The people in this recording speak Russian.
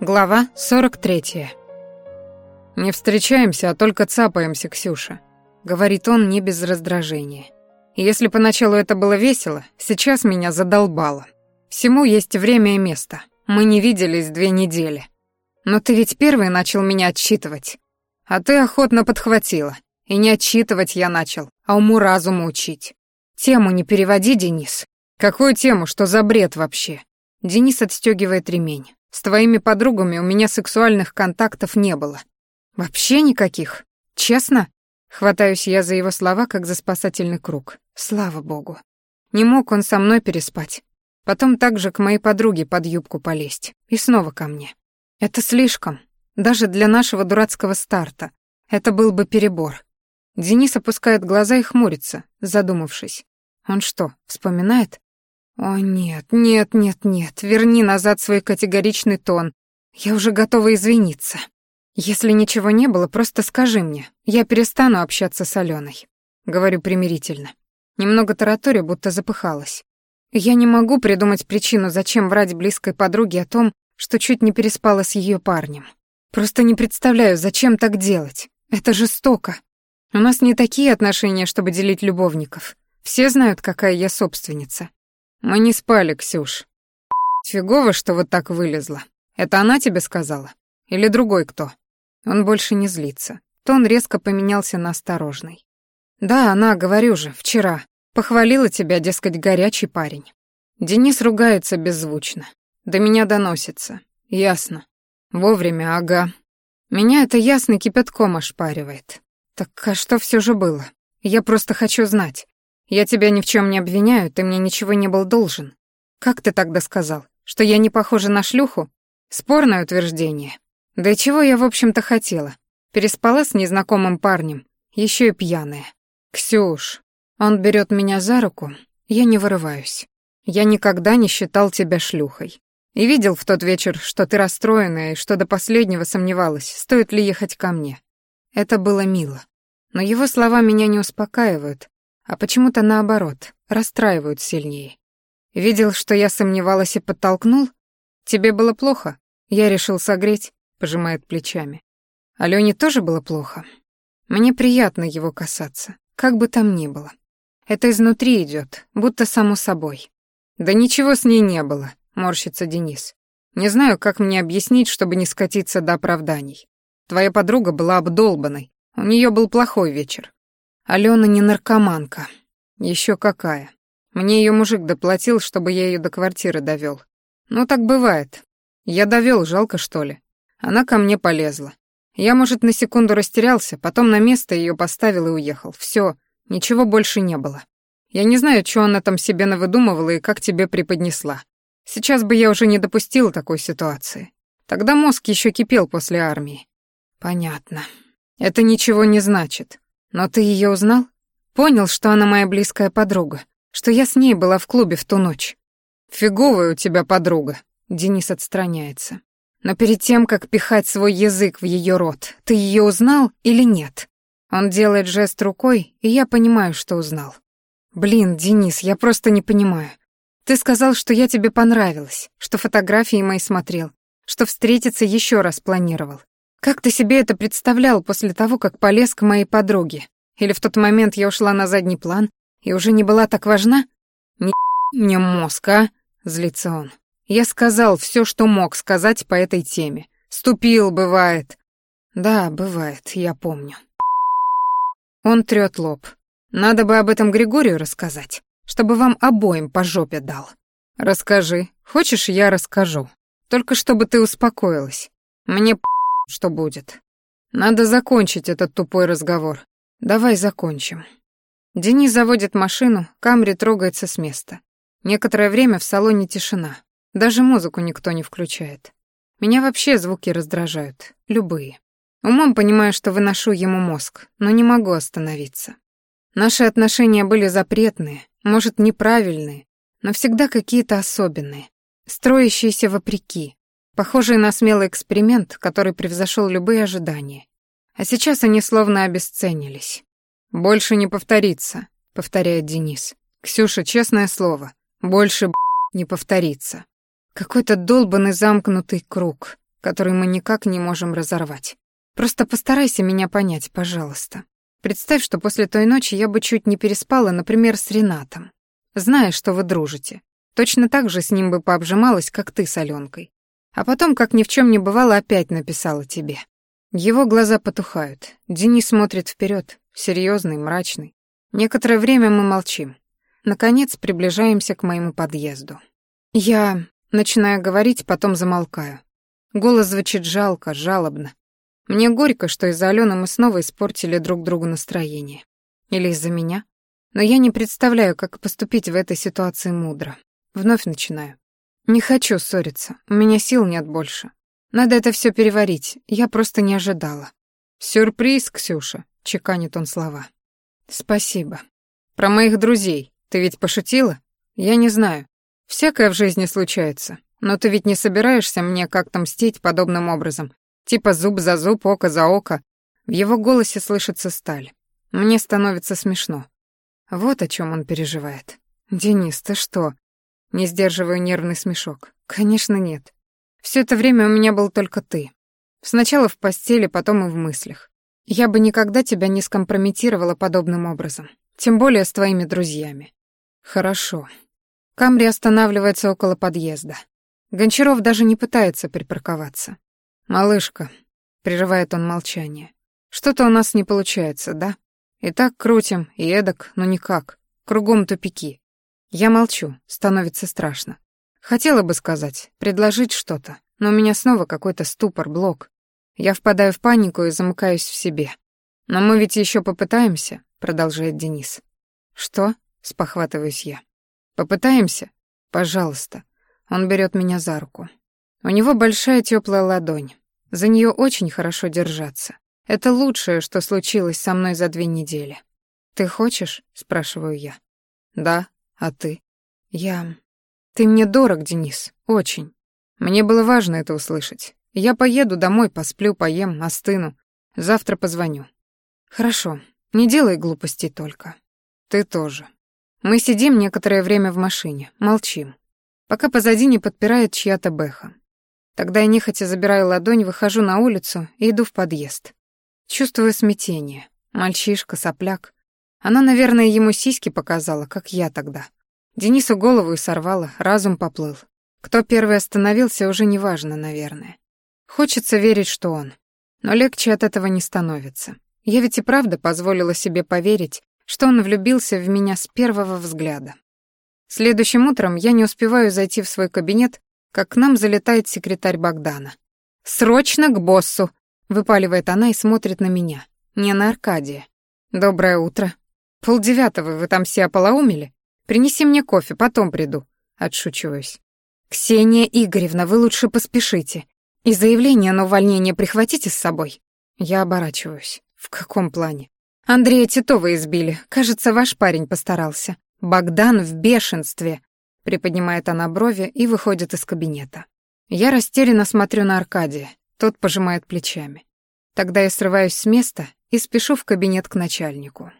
Глава 43. «Не встречаемся, а только цапаемся, Ксюша», — говорит он не без раздражения. «Если поначалу это было весело, сейчас меня задолбало. Всему есть время и место. Мы не виделись две недели. Но ты ведь первый начал меня отчитывать. А ты охотно подхватила. И не отчитывать я начал, а уму-разуму учить. Тему не переводи, Денис. Какую тему, что за бред вообще?» Денис отстегивает ремень. С твоими подругами у меня сексуальных контактов не было. Вообще никаких. Честно? Хватаюсь я за его слова, как за спасательный круг. Слава богу. Не мог он со мной переспать. Потом также к моей подруге под юбку полезть. И снова ко мне. Это слишком. Даже для нашего дурацкого старта. Это был бы перебор. Денис опускает глаза и хмурится, задумавшись. Он что, вспоминает? «О, нет, нет, нет, нет, верни назад свой категоричный тон. Я уже готова извиниться. Если ничего не было, просто скажи мне. Я перестану общаться с Аленой. Говорю примирительно. Немного тараторя, будто запыхалась. Я не могу придумать причину, зачем врать близкой подруге о том, что чуть не переспала с ее парнем. Просто не представляю, зачем так делать. Это жестоко. У нас не такие отношения, чтобы делить любовников. Все знают, какая я собственница. Мы не спали, Ксюш. Фигово, что вот так вылезла. Это она тебе сказала? Или другой кто? Он больше не злится. Тон резко поменялся на осторожный. Да, она, говорю же, вчера. Похвалила тебя, дескать, горячий парень. Денис ругается беззвучно. До меня доносится. Ясно. Вовремя, ага. Меня это ясно кипятком ошпаривает. Так а что все же было? Я просто хочу знать. Я тебя ни в чем не обвиняю, ты мне ничего не был должен. Как ты тогда сказал, что я не похожа на шлюху? Спорное утверждение. Да чего я, в общем-то, хотела? Переспала с незнакомым парнем, еще и пьяная. Ксюш, он берет меня за руку, я не вырываюсь. Я никогда не считал тебя шлюхой. И видел в тот вечер, что ты расстроенная и что до последнего сомневалась, стоит ли ехать ко мне. Это было мило. Но его слова меня не успокаивают, а почему-то наоборот, расстраивают сильнее. Видел, что я сомневалась и подтолкнул? Тебе было плохо? Я решил согреть, пожимает плечами. Алёне тоже было плохо. Мне приятно его касаться, как бы там ни было. Это изнутри идет, будто само собой. Да ничего с ней не было, морщится Денис. Не знаю, как мне объяснить, чтобы не скатиться до оправданий. Твоя подруга была обдолбанной, у нее был плохой вечер. Алена не наркоманка. Еще какая. Мне ее мужик доплатил, чтобы я ее до квартиры довел. Ну так бывает. Я довел, жалко что ли. Она ко мне полезла. Я, может, на секунду растерялся, потом на место ее поставил и уехал. Все, ничего больше не было. Я не знаю, что она там себе навыдумывала и как тебе преподнесла. Сейчас бы я уже не допустил такой ситуации. Тогда мозг еще кипел после армии. Понятно. Это ничего не значит. Но ты ее узнал? Понял, что она моя близкая подруга, что я с ней была в клубе в ту ночь. Фиговая у тебя подруга. Денис отстраняется. Но перед тем, как пихать свой язык в ее рот, ты ее узнал или нет? Он делает жест рукой, и я понимаю, что узнал. Блин, Денис, я просто не понимаю. Ты сказал, что я тебе понравилась, что фотографии мои смотрел, что встретиться еще раз планировал. Как ты себе это представлял после того, как полез к моей подруге? Или в тот момент я ушла на задний план и уже не была так важна? Не мне мозг, а? Злится он. Я сказал все, что мог сказать по этой теме. Ступил, бывает. Да, бывает, я помню. Он трёт лоб. Надо бы об этом Григорию рассказать, чтобы вам обоим по жопе дал. Расскажи. Хочешь, я расскажу. Только чтобы ты успокоилась. Мне что будет. Надо закончить этот тупой разговор. Давай закончим. Денис заводит машину, Камри трогается с места. Некоторое время в салоне тишина. Даже музыку никто не включает. Меня вообще звуки раздражают. Любые. Умом понимаю, что выношу ему мозг, но не могу остановиться. Наши отношения были запретные, может, неправильные, но всегда какие-то особенные, строящиеся вопреки, похожие на смелый эксперимент, который превзошел любые ожидания. А сейчас они словно обесценились. «Больше не повторится», — повторяет Денис. «Ксюша, честное слово, больше, не повторится». Какой-то долбанный замкнутый круг. который мы никак не можем разорвать. Просто постарайся меня понять, пожалуйста. Представь, что после той ночи я бы чуть не переспала, например, с Ренатом. Зная, что вы дружите. Точно так же с ним бы пообжималась, как ты с Аленкой. А потом, как ни в чем не бывало, опять написала тебе. Его глаза потухают. Денис смотрит вперед, серьезный, мрачный. Некоторое время мы молчим. Наконец приближаемся к моему подъезду. Я начинаю говорить, потом замолкаю. Голос звучит жалко, жалобно. Мне горько, что из-за Алены мы снова испортили друг другу настроение. Или из-за меня. Но я не представляю, как поступить в этой ситуации мудро. Вновь начинаю. Не хочу ссориться, у меня сил нет больше. Надо это все переварить, я просто не ожидала. «Сюрприз, Ксюша», — чеканит он слова. «Спасибо. Про моих друзей. Ты ведь пошутила? Я не знаю. Всякое в жизни случается. Но ты ведь не собираешься мне как-то мстить подобным образом, Типа зуб за зуб, око за око. В его голосе слышится сталь. Мне становится смешно. Вот о чем он переживает. «Денис, ты что?» Не сдерживаю нервный смешок. «Конечно нет. Все это время у меня был только ты. Сначала в постели, потом и в мыслях. Я бы никогда тебя не скомпрометировала подобным образом. Тем более с твоими друзьями». «Хорошо». Камри останавливается около подъезда. Гончаров даже не пытается припарковаться. «Малышка», — прерывает он молчание, — «что-то у нас не получается, да? И так крутим, и эдак, но никак. Кругом тупики. Я молчу, становится страшно. Хотела бы сказать, предложить что-то, но у меня снова какой-то ступор, блок. Я впадаю в панику и замыкаюсь в себе. Но мы ведь еще попытаемся, продолжает Денис. Что? спохватываюсь я. Попытаемся? Пожалуйста. Он берет меня за руку. У него большая теплая ладонь. За нее очень хорошо держаться. Это лучшее, что случилось со мной за две недели. «Ты хочешь?» — спрашиваю я. «Да, а ты?» «Я...» «Ты мне дорог, Денис, очень. Мне было важно это услышать. Я поеду домой, посплю, поем, остыну. Завтра позвоню». «Хорошо, не делай глупостей только. Ты тоже». Мы сидим некоторое время в машине, молчим, пока позади не подпирает чья-то бэха. Тогда я нехотя забираю ладонь, выхожу на улицу и иду в подъезд. Чувствую смятение. Мальчишка, сопляк. Она, наверное, ему сиськи показала, как я тогда. Денису голову и сорвала, разум поплыл. Кто первый остановился, уже не важно, наверное. Хочется верить, что он. Но легче от этого не становится. Я ведь и правда позволила себе поверить, что он влюбился в меня с первого взгляда. Следующим утром я не успеваю зайти в свой кабинет, как к нам залетает секретарь Богдана. «Срочно к боссу!» — выпаливает она и смотрит на меня, не на Аркадия. «Доброе утро. Полдевятого вы там все ополоумели? Принеси мне кофе, потом приду», — отшучиваюсь. «Ксения Игоревна, вы лучше поспешите. И заявление на увольнение прихватите с собой». Я оборачиваюсь. «В каком плане?» «Андрея Титова избили. Кажется, ваш парень постарался. Богдан в бешенстве. Приподнимает она брови и выходит из кабинета. Я растерянно смотрю на Аркадия. Тот пожимает плечами. Тогда я срываюсь с места и спешу в кабинет к начальнику.